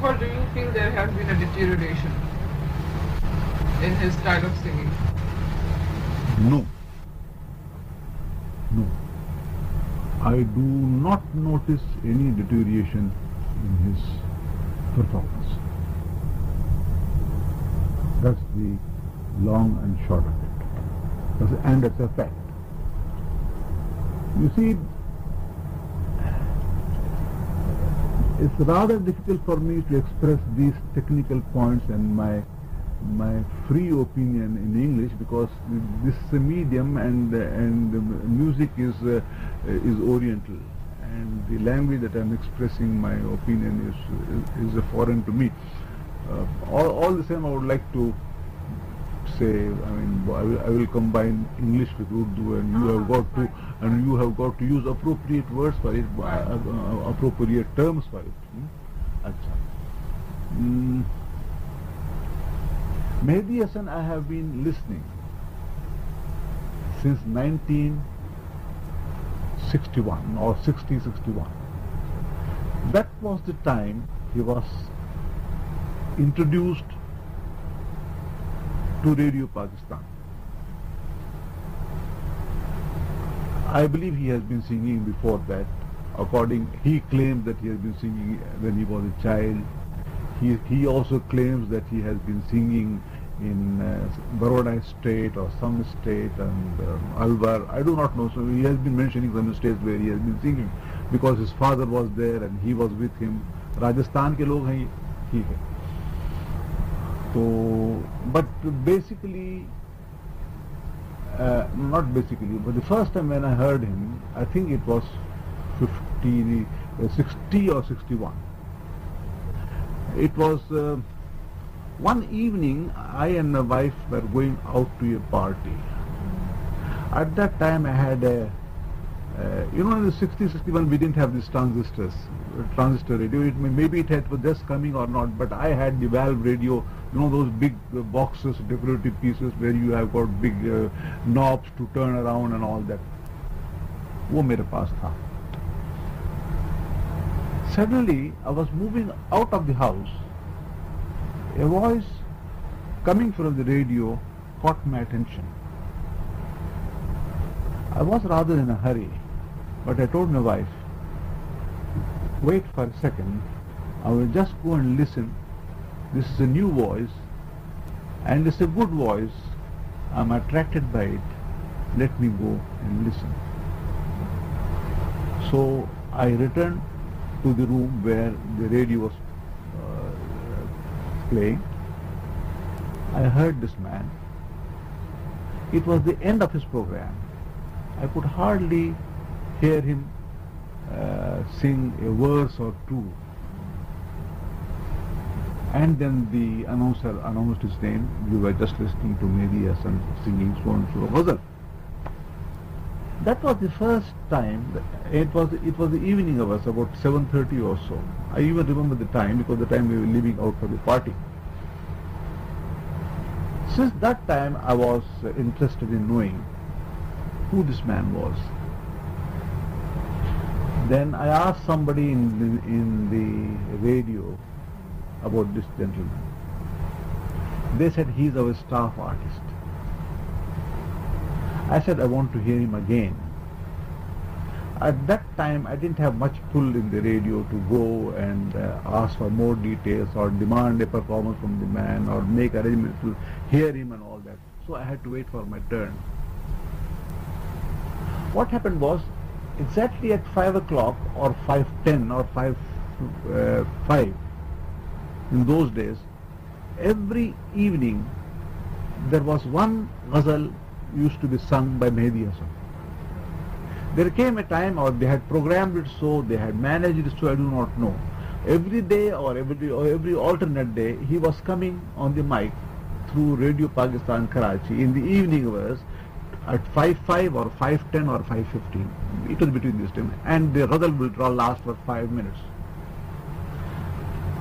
For doer no no I do not notice any deterioration in performance that the long and short attack this and اچھا packet you see It's rather difficult for me to express these technical points and my free opinion in English, because this medium and music uh, is Oriental, and the language that I'm expressing my opinion is a foreign to me. Uh, all the same, I would like to combine English with Urdu and you have got to and you have got to use appropriate word appropriate terms fight اچھا می be Essen I have basing since nineteen sixty one اور time he was introduced radio Pakistan I believe he's been singing before that according he claim that he's been singing with he for a child he also claims that he's been singing in Baroda state or some state and Alwar I don't not know he's been mentioning state where he's been singing because his father was there and he was with him Rajasthan کے لوگ ہیں یہ ٹھیک ہے So, but basically, uh, not basically, but the first time when I heard him, I think it was uh, 60 or 61. It was uh, one evening, I and my wife were going out to a party. At that time I had a, in the 60, 61 we didn't have these transistor radio. Maybe it was just coming or not, but I had the valve radio you know those big uh, boxes, decorative pieces where you have got big uh, knobs to turn around and all that. وہ میرے پاس تھا suddenly out of the house a voice coming from the radio caught my attention I was rather in hurry but I told my wife wait for second just go and listen This is a new voice, and it's a good voice. I'm attracted by it. Let me go and listen. So I returned to the room where the radio was uh, playing. I heard this man. It was the end of his program. I could hardly hear him uh, sing a verse or two. And then the announcer announced his name. You were just listening to Mehdi Hasan singing so and so ghazal. That was the first time. It was the evening hours, about 7:30 or so. I even remember the time because the time we were leaving out for the party. Since that time, I was interested in knowing who this man was. Then I asked somebody in the radio about this gentleman. They said, he is our staff artist. I said, I want to hear him again. At that time, I didn't have much pull in the radio to go and uh, ask for more details or demand a performance from the man or make arrangements to hear him and all that. So I had to wait for my turn. What happened was, exactly at 5 o'clock or 5:10 or 5, uh, though every evening there was one ghazal used to be sung by Mehdi Hassan there came a time اور they had programme they had manage it so I do not know every day every alternate day he was coming on the my through radio Pakistan Karachi and was eight five five اور گزل was last of five minutes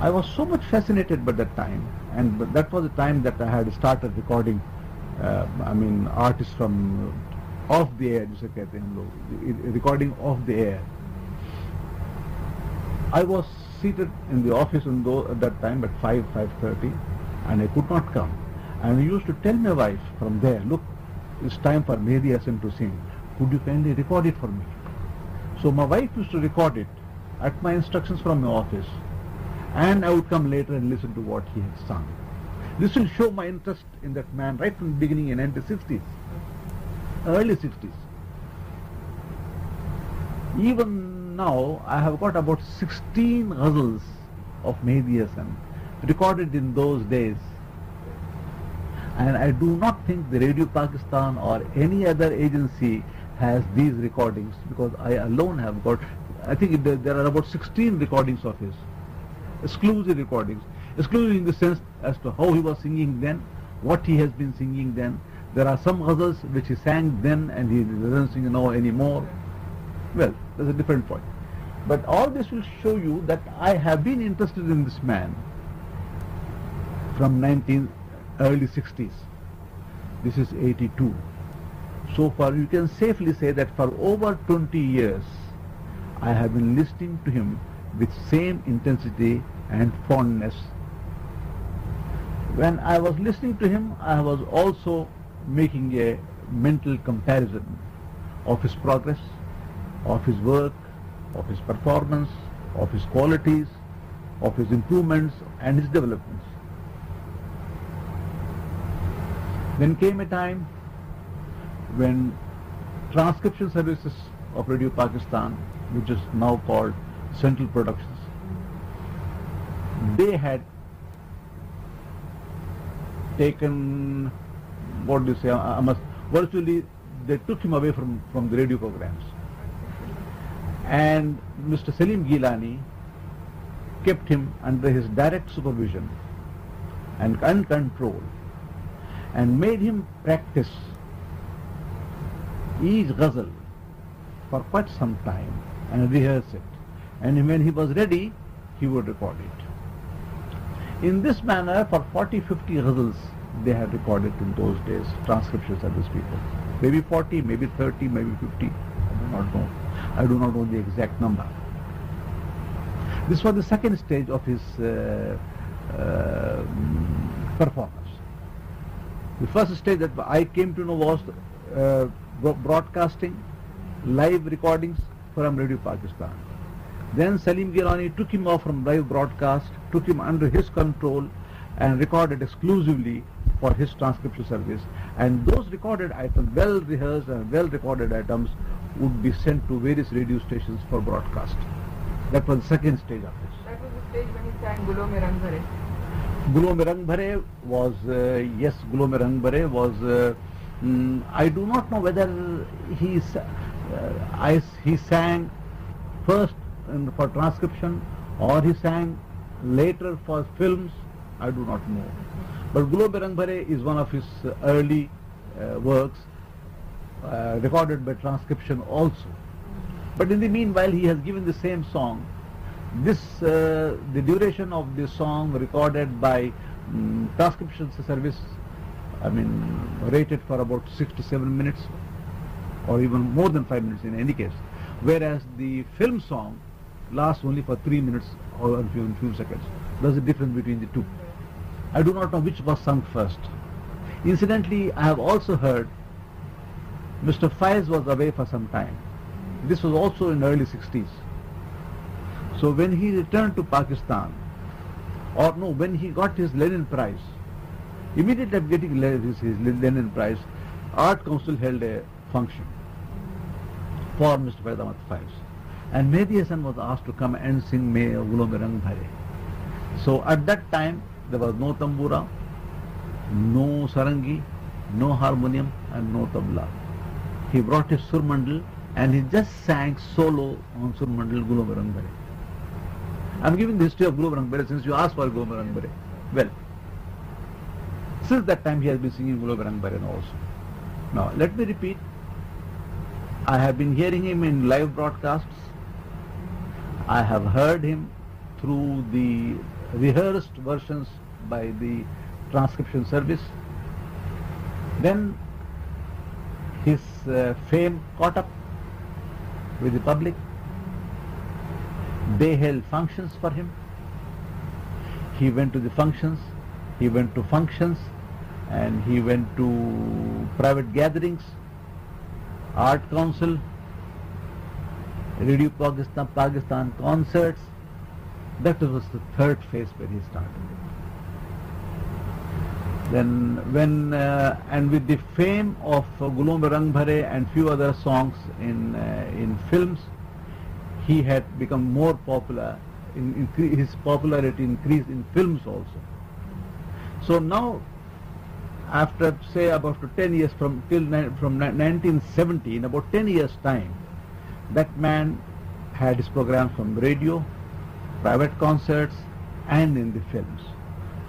I was so much fascinated by time and that was a time that I had start recording I mean artist from of the air جسے کہتے ہیں لوگ recording of the I was seated in office time five five thirty and I could not come and used to tell my wife from the look is time for Mehdi Hassan to sing would you can be recorded for me so my wife used to record it at my instruction from my office and out come later this will show my interest in man right from beginning sixties early sixties even now I have got about sixteens recorded and I do not think the radio Pakistan اور سوزیو recording how heat has begging then the more well but all this will show you that I have بیسٹڈ in this man from nineteen early sixties this is eighty two so for you can safely see that for over twenty years I have بیسٹنگ to him with same intensity and fondness. When I was listening to him, I was also making a mental comparison of his progress, of his work, of his performance, of his qualities, of his improvements and his developments. Then came a time when Transcription Services of Radio Pakistan, which is now called Central Productions, they had taken, what do you say, Amos, uh, uh, virtually they took him away from the radio programs. And Mr. Selim Gilani kept him under his direct supervision and control, and made him practice each ghazal for quite some time and rehearse it. And when he was ready, he would record it. In this manner, for 40-50 ghazals they had recorded in those days, transcriptions of these people. Maybe 40, maybe 30, maybe 50, I do not know. I do not know the exact number. This was the second stage of his uh, uh, performance. The first stage that I came to know was uh, broadcasting, live recordings from Radio Pakistan. Then Saleem Gilani to come off from live broadcast to come under his control and recorded exclusively for his transcription service and those recorded item will rehearsed will recorded item would be send to various radio station for broadcast second گلو میں رنگ was yes گلو میں رنگرے was I do not know whether he I has for transcription, or he sang later for films, I do not know. But Gulob e Rang Bhare is one of his early uh, works uh, recorded by transcription also. But in the meanwhile, he has given the same song. Uh, the duration of the song recorded by mm, transcription service, I mean, rated for about 6 to 7 minutes, or even more than 5 minutes in any case. Whereas the film song lasts only for 3 minutes or a few seconds. There's a difference between the two. I do not know which was sung first. Incidentally, I have also heard Mr. Faiz was away for some time. This was also in early 60s. So when he returned to Pakistan, when he got his Lenin Prize, immediately after getting his Lenin Prize, Art Council held a function for Mr. Faiz Ahmad Faiz. گلوبرنگ so at do تمبورا no سرنگ no harmony گلوبرنگ گیوسٹرینس you as for گلو برے well since Durg گلوبرنگ let be repeat I have bearing life broadcast I have heard him through the rehearsed versions by the transcription service. Then his uh, fame caught up with the public. They held functions for him. He went to the functions, he went to functions, and he went to private gatherings, art council. Radio Pakistan Pakistan concerts that was the third phase when he start then when and with the fame of گلوم رنگ بھرے and few other songs in films he had become more popular his popularity increase in films also so now after say about ten years from till from nineteen seventy in about ten years time That man had his program from radio, private concerts, and in the films.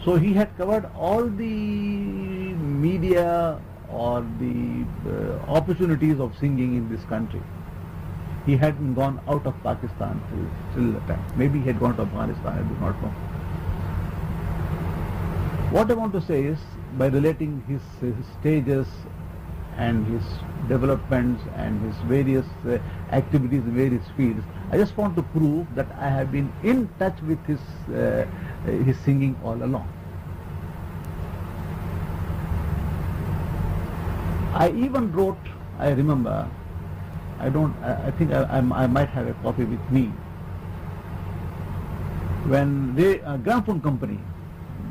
So he had covered all the media or the uh, opportunities of singing in this country. He hadn't gone out of Pakistan till the time. Maybe he had gone to Afghanistan, I do not know. What I want to say is, by relating his stages and his developments and his various uh, activities in various fields. I just want to prove that I have been in touch with his uh, uh, singing all along. I even wrote, I remember, I think I might have a copy with me. When the Gramophone Company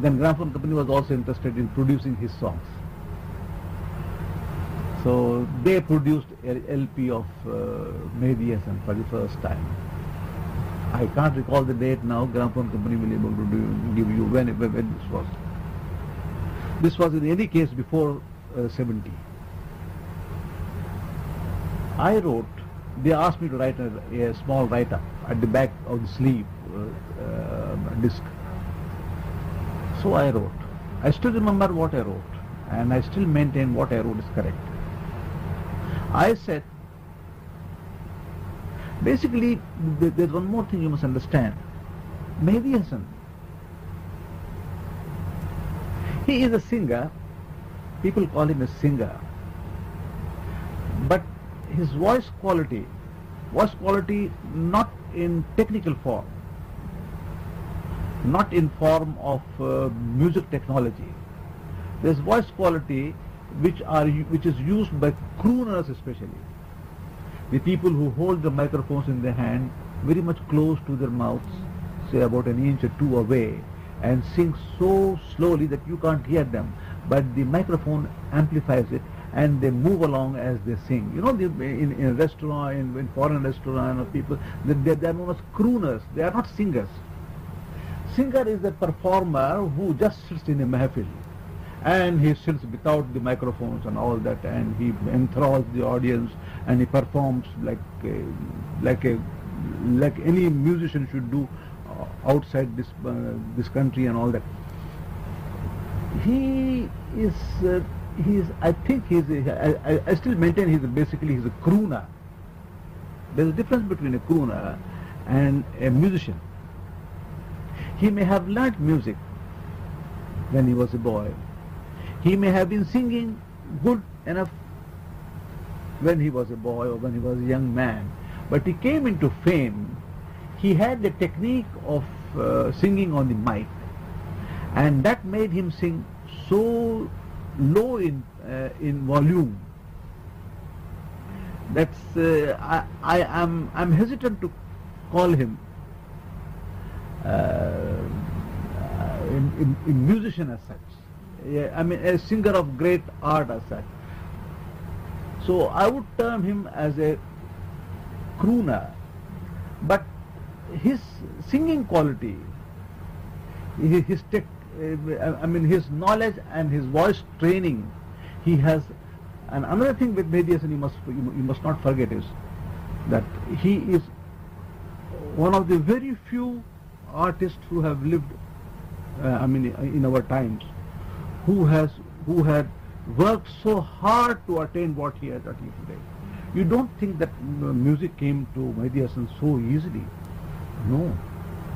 was also interested in producing his songs. So they produced LP of uh, Mehdi Hasan for the first time. I can't recall the date now. Gramophone Company will be able to give you when this was. This was in any case before uh, 70. I wrote, they asked me to write a small write-up at the back of the sleeve uh, disc. So I wrote. I still remember what I wrote, and I still maintain what I wrote is correct. I said, basically, there's one more thing you must understand. Mehdi Hasan, he is a singer. People call him a singer. But his voice quality not in technical form, not in form of uh, music technology. There's voice quality which is used by especially the people who hold microphones very much close to their and to oh and sing so slowly though caught hear them but the micro phone and they move along as they sing you know restaurants singer is the performer who just a mehfil and he sits without the microphones and all that, and he enthralls the audience, and he performs like any musician should do uh, outside uh, this country and all that. Uh, I still maintain he's basically a crooner. There's a difference between a crooner and a musician. He may have learnt music when he was a boy, he may have been singing good enough when he was a boy or when he was a young man, but he came into fame. He had the technique of uh, singing on the mic, and that made him sing so low in uh, volume. That's uh, I'm hesitant to call him a musician as such. I mean, a singer of great art as such. So I would term him as a crooner, but his singing quality, his eh, his knowledge and his voice training, he has. And another thing with Mehdi Hasan you must not forget is that he is one of the very few artists who have lived eh, in our times music came to مائیسن so easily no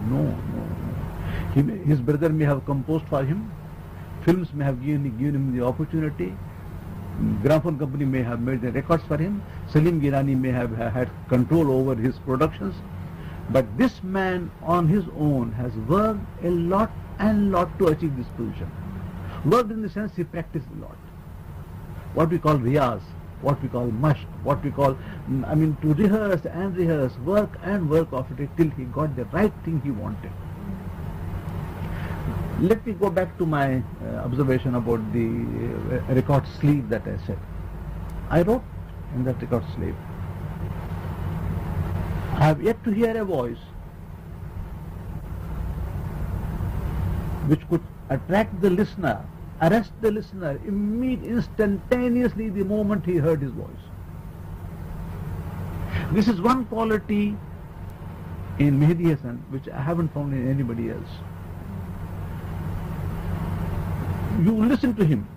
knows brother may have compose for ہوین the opportunity gramophone company may have made records for him Saleem Gilani may have had control over his production but this man on his own has work in lot and lot to achieve this position which in sense practice not what we call riyaz what we call must what we call I main to rehearse and rehearse work and work off till he get the right thing he want let we go back to my observation about the record slip that as set I wrote in record slip I get to hear a voice which کچھ attract the listener, arrest the listener instantaneously the moment he heard his voice. This is one quality in Mehdi Hasan which I haven't found in anybody else. You listen to him,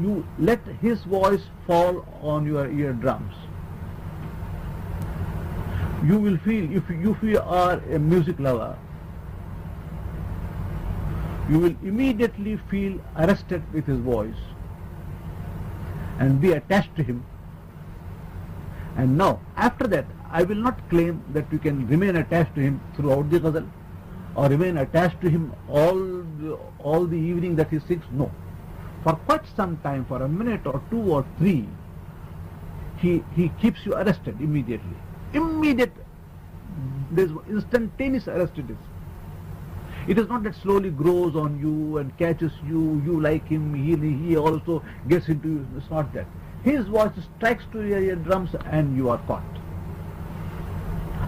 you let his voice fall on your eardrums. You will feel, if you are a music lover, you will immediately feel arrested with his voice and be attached to him. And now, after that, I will not claim that you can remain attached to him throughout the ghazal or remain attached to him all the evening that he sings. No. For quite some time, for a minute or two or three, he keeps you arrested immediately. There's instantaneous arrestedness. It is not that slowly grows on you and catches you, you like him, he also gets into you. It's not that. His voice strikes to your eardrums and you are caught.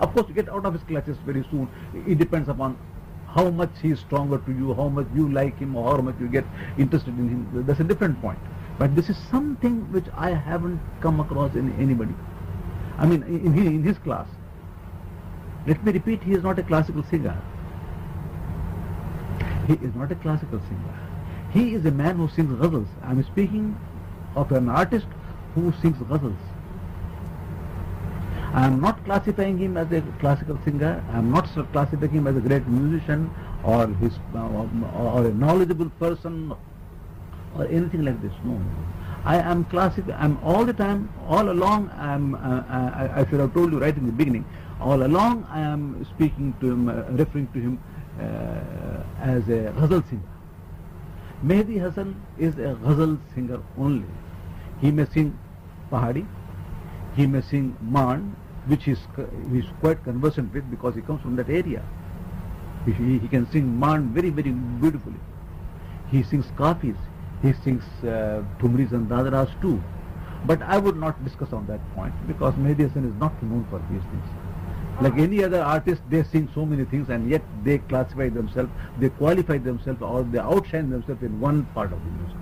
Of course, you get out of his clutches very soon. It depends upon how much he is stronger to you, how much you like him, or how much you get interested in him. That's a different point. But this is something which I haven't come across in anybody. I mean, in his class. Let me repeat, he is not a classical singer. Not all singer he is a man who sing ghazals I artist I am not class as a classical singer great musician person thing like this no I am classical referring to him as a ghazal singer Mehdi Hassan is a ghazal singer only he may sing pahari he may sing maand which is quite conversant with because he comes from that area he can سنگ Maand very very beautifully he sings kafis he sings and dadras too but I would not discuss on that point because Mehdi Hassan is not known for these things Like any other artist, they sing so many things and yet they classify themselves, they qualify themselves, or they outshine themselves in one part of the music.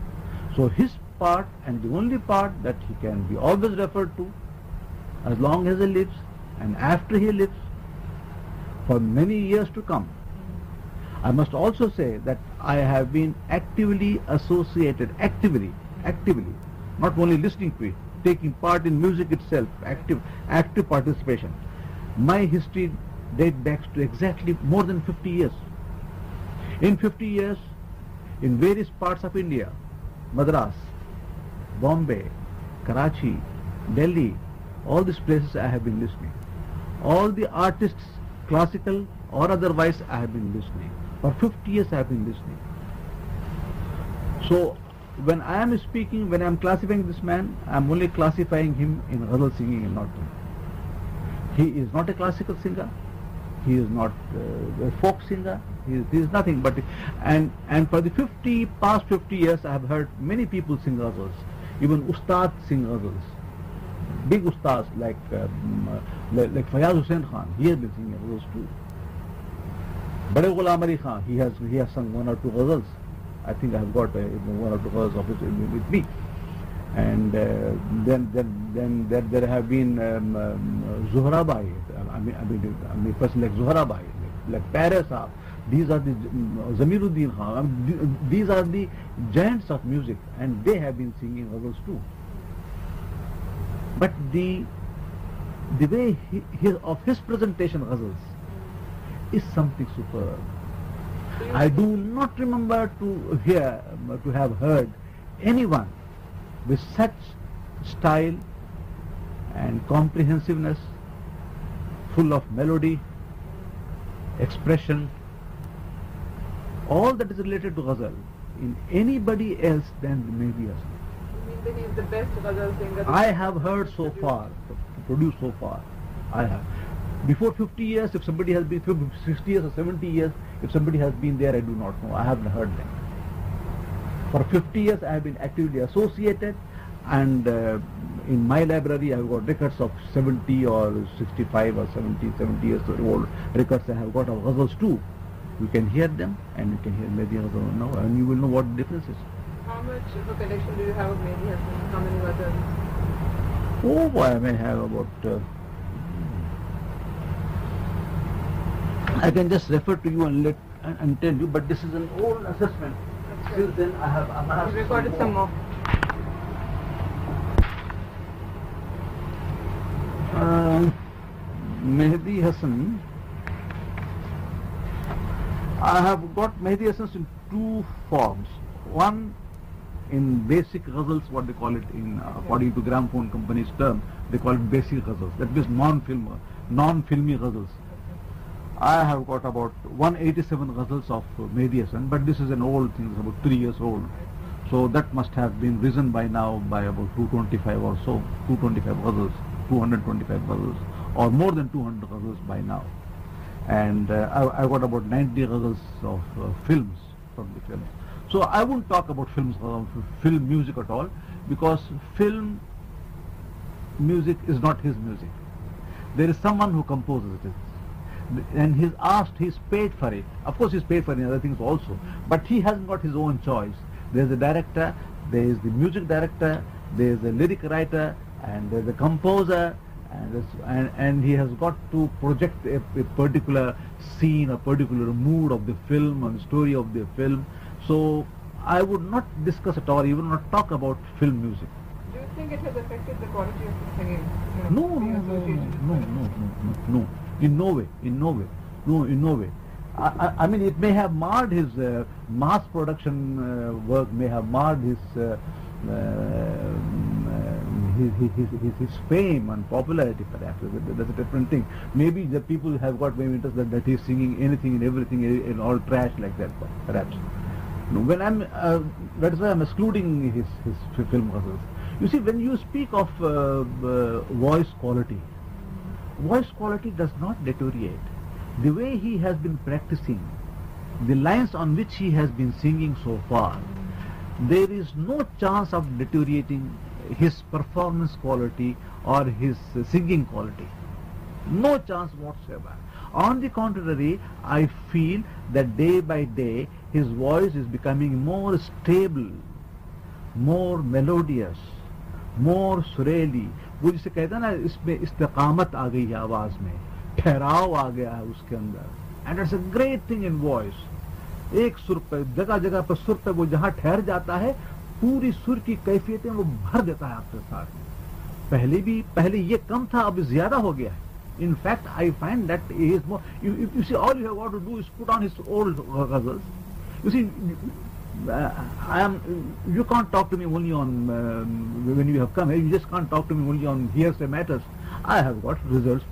So his part, and the only part that he can be always referred to as long as he lives and after he lives for many years to come. I must also say that I have been actively associated, actively, not only listening to it, taking part in music itself, active participation. My history dates back to exactly more than 50 years. In 50 years, in various parts of India, Madras, Bombay, Karachi, Delhi, all these places I have been listening. All the artists, classical or otherwise, I have been listening. For 50 years I have been listening. So when I am speaking, when I am classifying this man, I am only classifying him in ghazal singing and not is not a classical singer he is not folk singer thing but and for the fifty past fifty years I have heard many people singers even ustad singers big ustad like like Fayyaz Hussain Khan he Bade Ghulam Ali Khan one or two ghazals I think I got or two ghazals with me Zamiruddin Khan these are the giants of music and they have begging to but this presentations is some there I do not remember to hear to have heard any one with such style and کمپریہ full of melody expression all that is related I have heard فارڈیس so far before ففٹیسٹی seventies here I do not know I have heard then for fifty year I have been equally associate and in my library I got recently اور sixty about I can just refer to you bits Till then, I have amassed recorded some more. Uh, Mehdi Hassan. I have got Mehdi Hassans in two forms. One, in basic ghazals, what they call it in uh, according to gramophone company's term, they call it basic ghazals. That means non-filmy ghazals. I have got about 187 ghazals of Mehdi Hasan, but this is an old thing, it's about 3 years old. So that must have been risen by now by about 225 or so, 225 ghazals, 225 ghazals, or more than 200 ghazals by now. And uh, I got about 90 ghazals of uh, films from the films. So I won't talk about films, uh, film music at all, because film music is not his music. There is someone who composes it. But has گاٹنس as a ڈائٹر the is music director there is a lyric writer and this a composer and he's got to project particular scene a particular mood of the film story of the film so I would not discuss it or even not talk about film music In no way. I mean, it may have marred his uh, mass production uh, work, may have marred his uh, fame and popularity, perhaps. That's a different thing. Maybe the people have got maybe interest that he's singing anything and everything in all trash like that, perhaps. When that's why I'm excluding his film muscles. You see, when you speak of voice quality, Voice quality does not deteriorate. The way he has been practicing, the lines on which he has been singing so far, there is no chance of deteriorating his performance quality or his singing quality. No chance whatsoever. On the contrary, I feel that day by day his voice is becoming more stable, more melodious, more surreally, وہ جسے کہتا نا اس میں استقامت آ گئی ہے آواز میں ٹھہراؤ آ گیا ہے اس کے اندر and it's a great thing in voice ایک سر پہ جگہ جگہ پر سر پہ وہ جہاں ٹھہر جاتا ہے پوری سر کی کیفیتیں وہ بھر دیتا ہے آپ کے ساتھ پہلے بھی پہلے یہ کم تھا اب زیادہ ہو گیا ہے in fact I find that is more you see all you have want to do is put on his old ghazals you see talk to me only on review new come yes can't talk to me whereas I have got result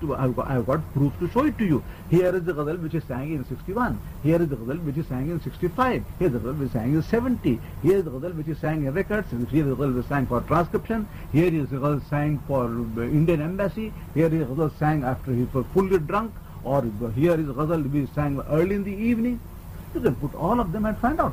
proof to show it to you here is the گزلٹی one her seventies for transcription saying for Indian embassies saying after full drink اورزل وی سینگ early angle put all of the meat find out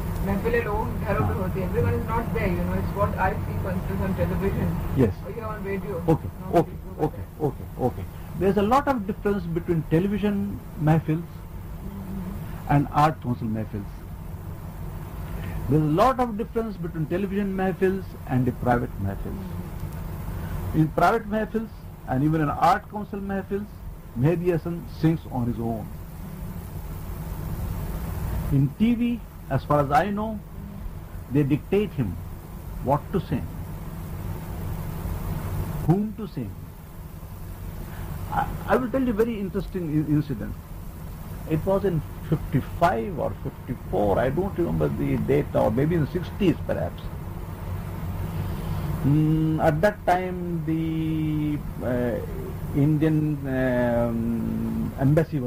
there is a lot of difference between television mehfil and art council mehfil there is a lot of difference between television mehfils and mehfil mehfils and even in art council mehfils Hasan sings on is in T V for as know they ڈکٹ who scene home to same ٹیلری interests Indian embassy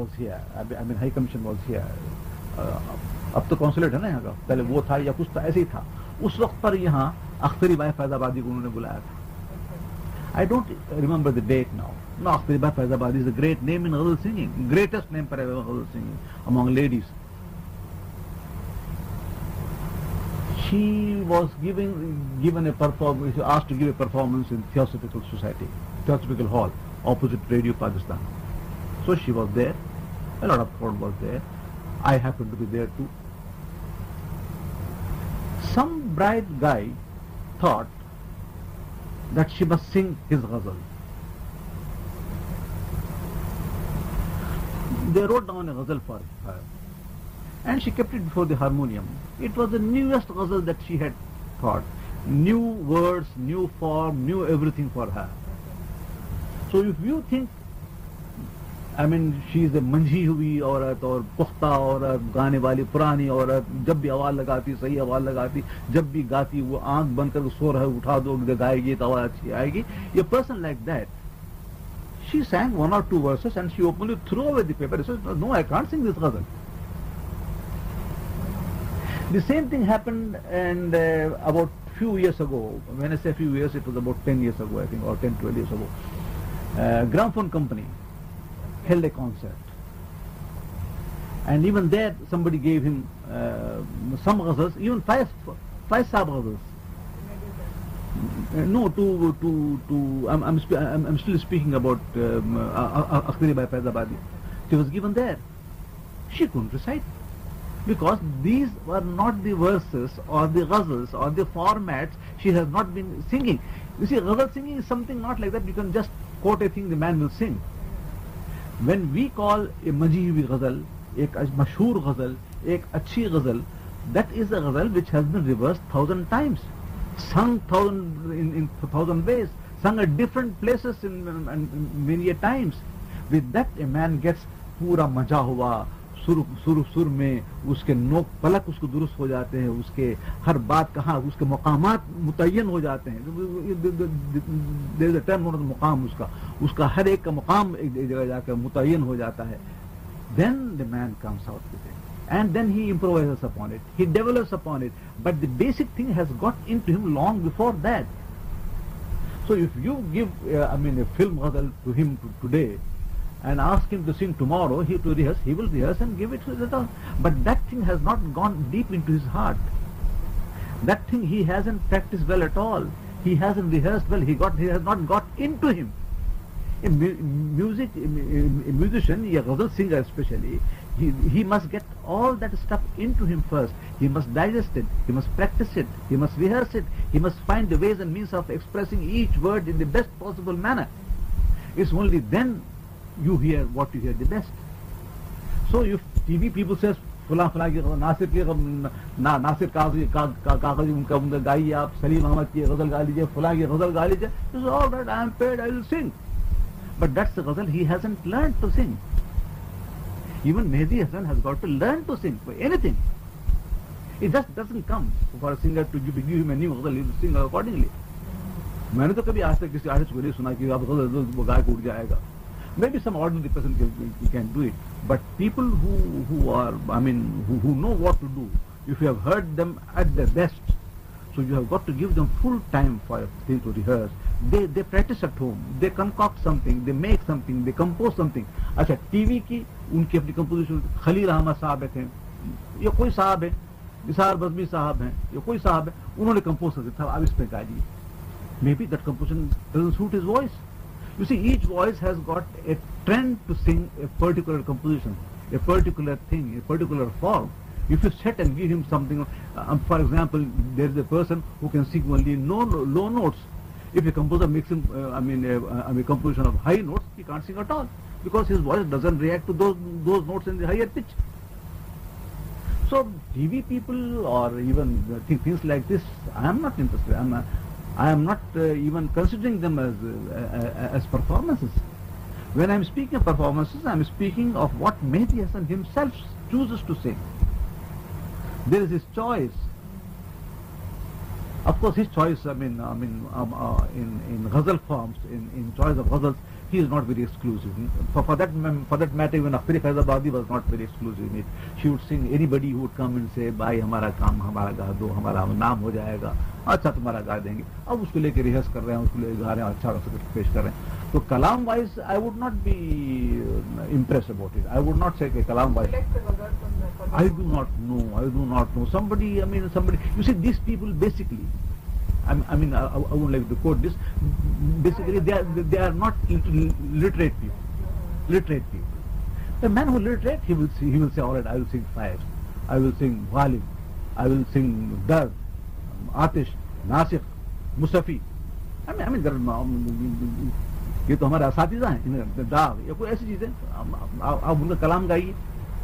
اب تو consulate ہے نا یہاں کا پہلے وہ تھا یا کچھ تھا ایسے ہی تھا اس وقت پر یہاں اختری بھائی فیض آبادی کو انہوں نے بلایا تھا آئی ڈونٹ ریمبر پر ghazal singing among theosophical society theosophical hall opposite radio Pakistan so she was there was there I be there to some bright guy thought that she ب sing his ghazal they wrote for and she kept before the harmonium it was the newest ghazal that she had through word new form new everything for her so if you think I mean she is a منجھی ہوئی عورت اور پختہ عورت گانے والی پرانی عورت جب بھی آواز لگاتی صحیح آواز لگاتی جب بھی گاتی وہ آنکھ بن کر سو رہا ہے اٹھا دو گائے گی تو آواز اچھی آئے گی یہ person like that she sang one or two verses and she open threw away the paper no I can't sing this ghazal the same thing happen and about few years ago میں نے see few years it was about ten years ago I think اور ten twelve years ago gramophone company held a concept and even that somebody gave him some گز even فائیس know to to am I still speaking about Akhtari Bai Faizabadi back these are not the verses or the ghazal or format she has not beg see ghazal singing something not like that you can just quote a thing the man well sing when we call a مجی غزل ایک مشہور غزل ایک اچھی غزل that is a ghazal which has been reverse thousand times sung thousand ways sung at different places many a times with that a man gets پورا مزہ ہوا سر سر سر میں اس کے نوک پلک اس کو درست ہو جاتے ہیں اس کے ہر بات کہاں اس کے مقامات متعین ہو جاتے ہیں مقام اس کا اس کا ہر ایک کا مقام ایک جگہ جا کے متعین ہو جاتا ہے then the man comes out with and then he improvise upon it he develops upon it but the basic thing has got in to him long before that so if you give I mean a film ghazal to him to today musician singer specialist all that stop انم first digest must practice rehearse must find ways and means of expressing each word in best possible manner is only then you you hear hear what the best. You hear what you hear the Nasir کی Nasir we people کاغذ گائیے آپ سلیم احمد کی غزل گا لیجیے میں نے تو کبھی آج تک کسی غزل وہ گائے کو اٹھ جائے گا بیسٹرس practice make something they compose اچھا ٹی وی کی ان کی اپنی کمپوزیشن خلیل احمد صاحب تھے یا کوئی صاحب ہیں نثار بزمی صاحب ہیں یا کوئی صاحب ہیں انہوں نے کمپوز کر دیا تھا آب اس پہ کہ each voice has got اٹرینڈ to سیگیکلر کمپوزیشن ا پٹیکل تھنگیکلر form you you set and give him some other example there is a person who can seven لی نو لو نوٹس ڈزنٹ ریا so D we people or I am not uh, even considering them as uh, uh, performances. When I am speaking of performances, I am speaking of what Mehdi Hasan himself chooses to say. There is his choice. Of course, his choice. I mean, um, in ghazal forms, in choice of ghazals, not very exclusive میٹربادی ہمارا کام ہمارا گا دو ہمارا نام ہو جائے گا اچھا تمہارا گا دیں گے اب اس کو لے کے ریہرس کر رہے ہیں اس کو لے کے پیش کر رہے ہیں تو کلام wise I would not be impress about it I would not see کے کلام wise I do not know I do not know somebody this people basically I mean, I, I, I like to quote this. Basically, they are, they are not literate people. Literate people. The man who literate, he will see, he will say, all right, I will sing fire. I will sing wali. I will sing dar, atish, nasif, musafi. I mean, I mean, there are, um, یہ تو ہمارا اساتذہ ہیں داغ یا کوئی ایسی چیزیں آپ ان کا کلام گائیے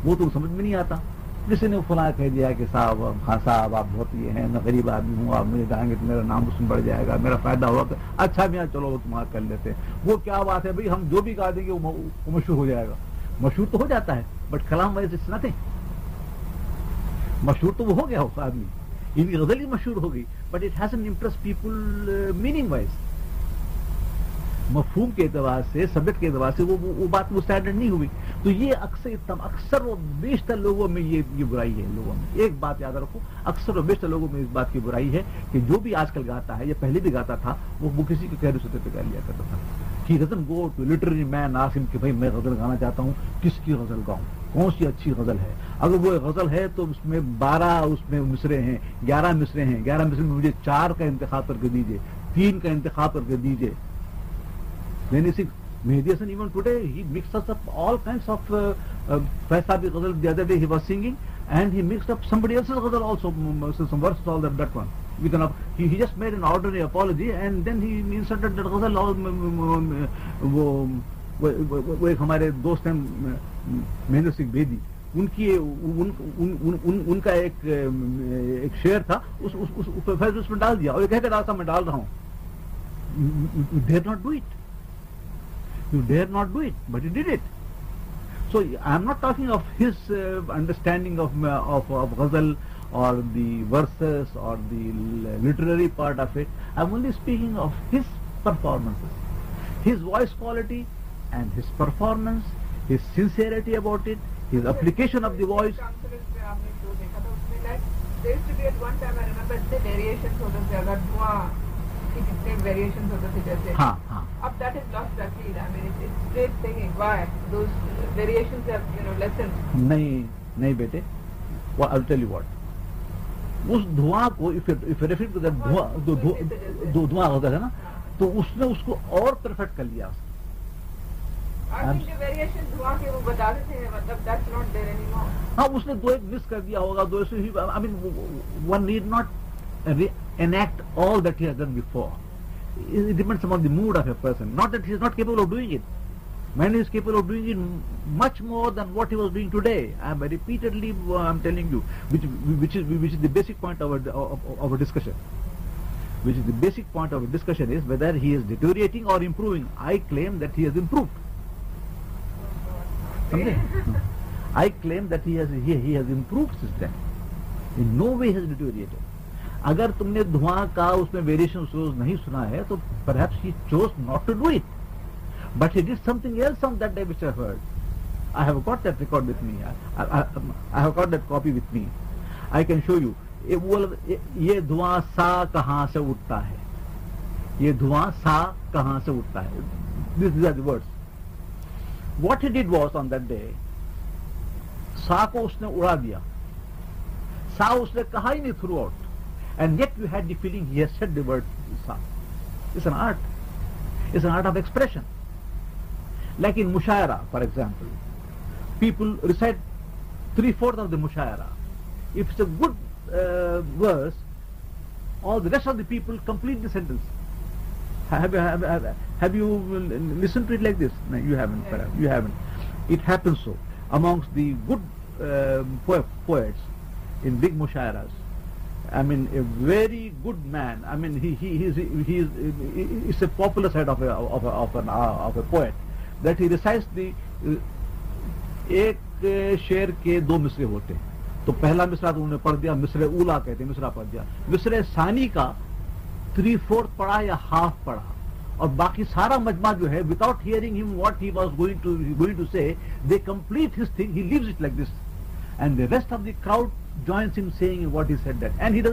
وہ تو سمجھ میں نہیں آتا کسی نے فلاں کہہ دیا کہ صاحب خان ہاں صاحب آپ بہت یہ ہیں میں غریب آدمی ہوں آپ مجھے جائیں گے تو میرا نام اس میں بڑھ جائے گا میرا فائدہ ہوا اچھا میاں چلو وہ تمہارا کر لیتے ہیں وہ کیا بات ہے بھائی ہم جو بھی کہا دیں گے وہ مشہور ہو جائے گا مشہور تو ہو جاتا ہے بٹ کلام ویسے اٹس نتھنگ مشہور تو وہ ہو گیا اس آدمی ان کی غزل ہی مشہور ہو گئی but it has an impress people meaning wise مفہوم کے اعتبار سے سبجیکٹ کے اعتبار سے وہ بات وہ اسٹینڈرڈ نہیں ہوئی تو یہ اکثر اکثر و بیشتر لوگوں میں یہ برائی ہے لوگوں میں ایک بات یاد رکھو اکثر و بیشتر لوگوں میں اس بات کی برائی ہے کہ جو بھی آج کل گاتا ہے یا پہلے بھی گاتا تھا وہ کسی کے سطح پہ لیا کرتا تھا کہ گو ٹو لٹری مین ناسن کہ بھائی میں غزل گانا چاہتا ہوں کس کی غزل گاؤں کون سی اچھی غزل ہے اگر وہ غزل ہے تو اس میں بارہ اس میں مصرے ہیں گیارہ مصرے ہیں گیارہ مصرے میں مجھے چار کا انتخاب کر کے دیجیے تین کا انتخاب کر کے دیجیے Uh, uh, then mm, mm, he he he all ghazal and that, just made an, ordinary apology inserted وہ, ایک ہمارے دوست ہیں مہندر سنگھ بیدی ان ان کی کا ایک ایک شعر تھا اس اس میں ڈال دیا اور یہ کہہ میں ڈال رہا ہوں dare not do it You dare not do it, but you did it. So I am not talking of his uh, understanding uh, of ghazal or the verses or the literary part of it. I am only speaking of his performances, his voice quality and his performance, his sincerity about it, his application of the voice. There used to be at one time, I remember, the variations نہیں نہیں بیٹے اور perfect کر لیا ہاں اس نے دو دو ایک مس کر دیا ہوگا one need not depths mood of a person not not کے بیسک پوائنٹ آف ڈسکشن اگر تم نے دھواں کا اس میں ویریشن سوز نہیں سنا ہے تو پرہیپس ہی چوز ہیلس on record with me I got that copy with me I can show you یہ دھواں سا کہاں سے اٹھتا ہے یہ دھواں سا کہاں سے اٹھتا ہے this is are درڈس what did was on day سا کو اس نے اڑا دیا سا اس نے کہا ہی نہیں throughout and yet you had feeling art of expression like in mushaira for example people recite three fourth of the mushaira گرس rest of the people complete sentence have you listen this you ہیوپنس amongst the poets دگ mushairas very good man I mean is a popular poet that he recites the ایک شعر کے دو مصرے ہوتے ہیں تو پہلا مصرا تو انہوں نے پڑھ دیا مصر اولا کہتے ہیں مصرا پڑھ دیا مصر ثانی کا تھری فورتھ پڑھا یا ہاف پڑھا اور باقی سارا مجمع جو ہے without hearing him what he was going to going to say they complete his thing he leaves it like this and the rest of the crowd جوائٹ اینڈنٹنگ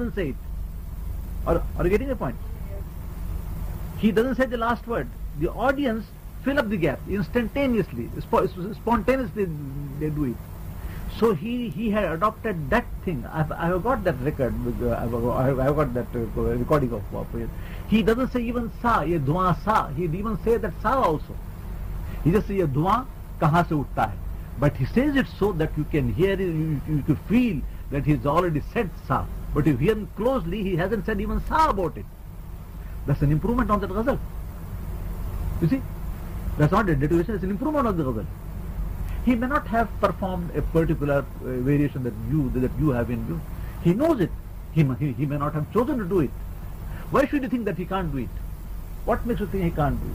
last would audience full up gap انسٹنٹینڈ recording دھواں کہاں سے اٹھتا ہے but has it so that you can hear that has already set سا what we N کلوزلیز N certain سا about it this N improvement on the گز this not a ڈیڈیشنٹ آنزل he may not have perform a particular variation so D think that ہیٹ what makes you thing he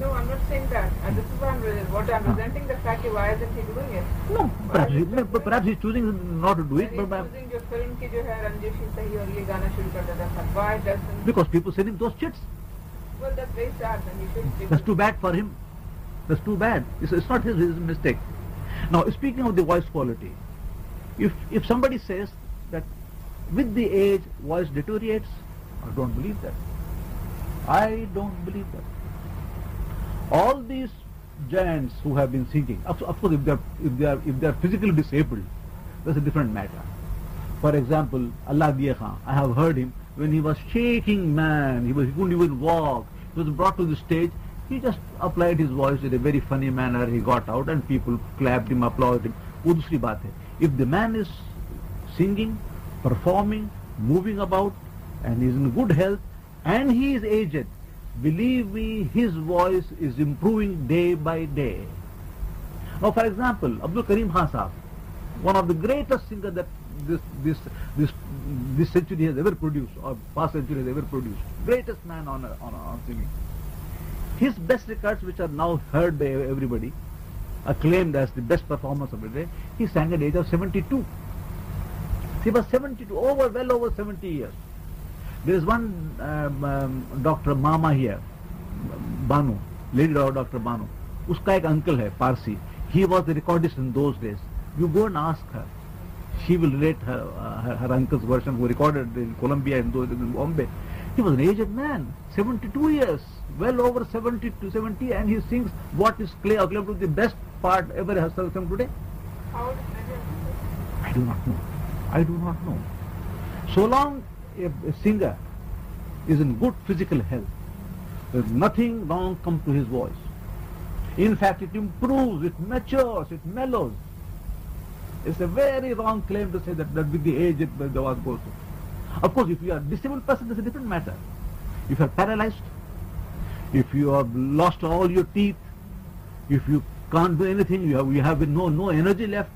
جو ہےکل this too bad for his too bad is not his mistake now speaking of the voice کوالٹیبڑیس with the age voice deteriorate I don't believe دئی don't believe the all these gents dish abled a different matter for example Allah Diya Khan I heard him when shaking man was walk برا to the stage applied wise an a very funny man got out and people وہ دوسری بات ہے if the man is singing performing moving about and is in good health and he is aged believes voice is improving day by day for example Abdul Karim ہاں صاحب one of the گریٹسریز best record are now heard every بڑیم best performance age of seventy ڈاک ماما Bano lady daughter Bano اس کا ایک uncle ہے Parsi he was those days you sings what is best part ever long A singer is in good physical health. There is nothing wrong come to his voice. In fact, it improves, it matures, it mellows. It's a very wrong claim to say that with the age the voice goes to. Of course, if you are a disabled person, it's a different matter. If you are paralyzed, if you have lost all your teeth, if you can't do anything, you have no energy left,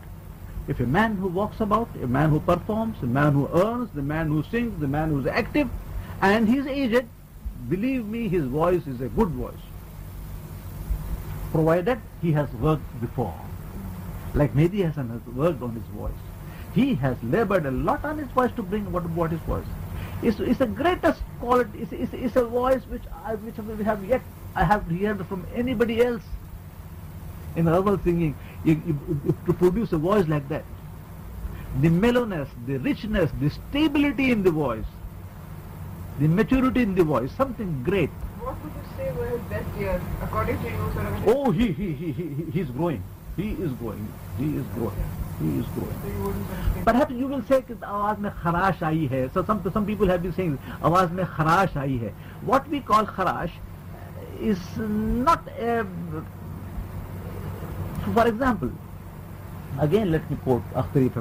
man who Vicks about man who performs man who earns man who sing مینٹ and ہیٹ believe میز voice a guys provided has work before like میبیز work owns voice had آنائز to brings from ایڈی ایل singing to produce a voice like that the mellowness the richness the stability in the voice the maturity انائسنگ grating پر ہیپل آواز میں خراش آئی ہے سم پیپل ہیو سین آواز میں خراش آئی ہے واٹ وی کال خراش is not a for example again لٹکی پور اختیف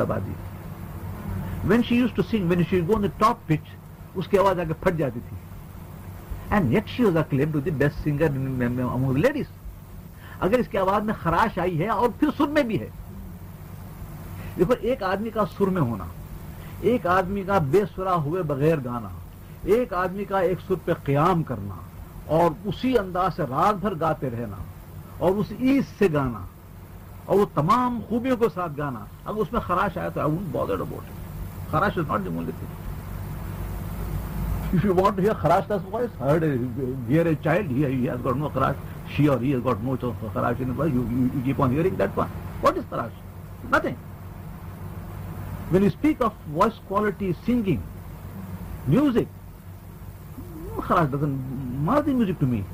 آبادی when she use to sing when top کی آواز آ کے پھٹ جاتی تھی and she was to the best singer ladies اگر اس کی آواز میں خراش آئی ہے اور پھر سر میں بھی ہے دیکھو ایک آدمی کا سر میں ہونا ایک آدمی کا بے سرا ہوئے بغیر گانا ایک آدمی کا ایک سر پہ قیام کرنا اور اسی انداز سے رات بھر گاتے رہنا اور اس عید سے گانا اور وہ تمام خوبیوں کے ساتھ گانا اگر اس میں خراش آیا تو آئی خراش از ناٹ نوٹ ڈی منڈی چائلڈ واٹ از کراش نتھنگ ویڈ you speak up voice quality singing music خراش doesn't mar the music to me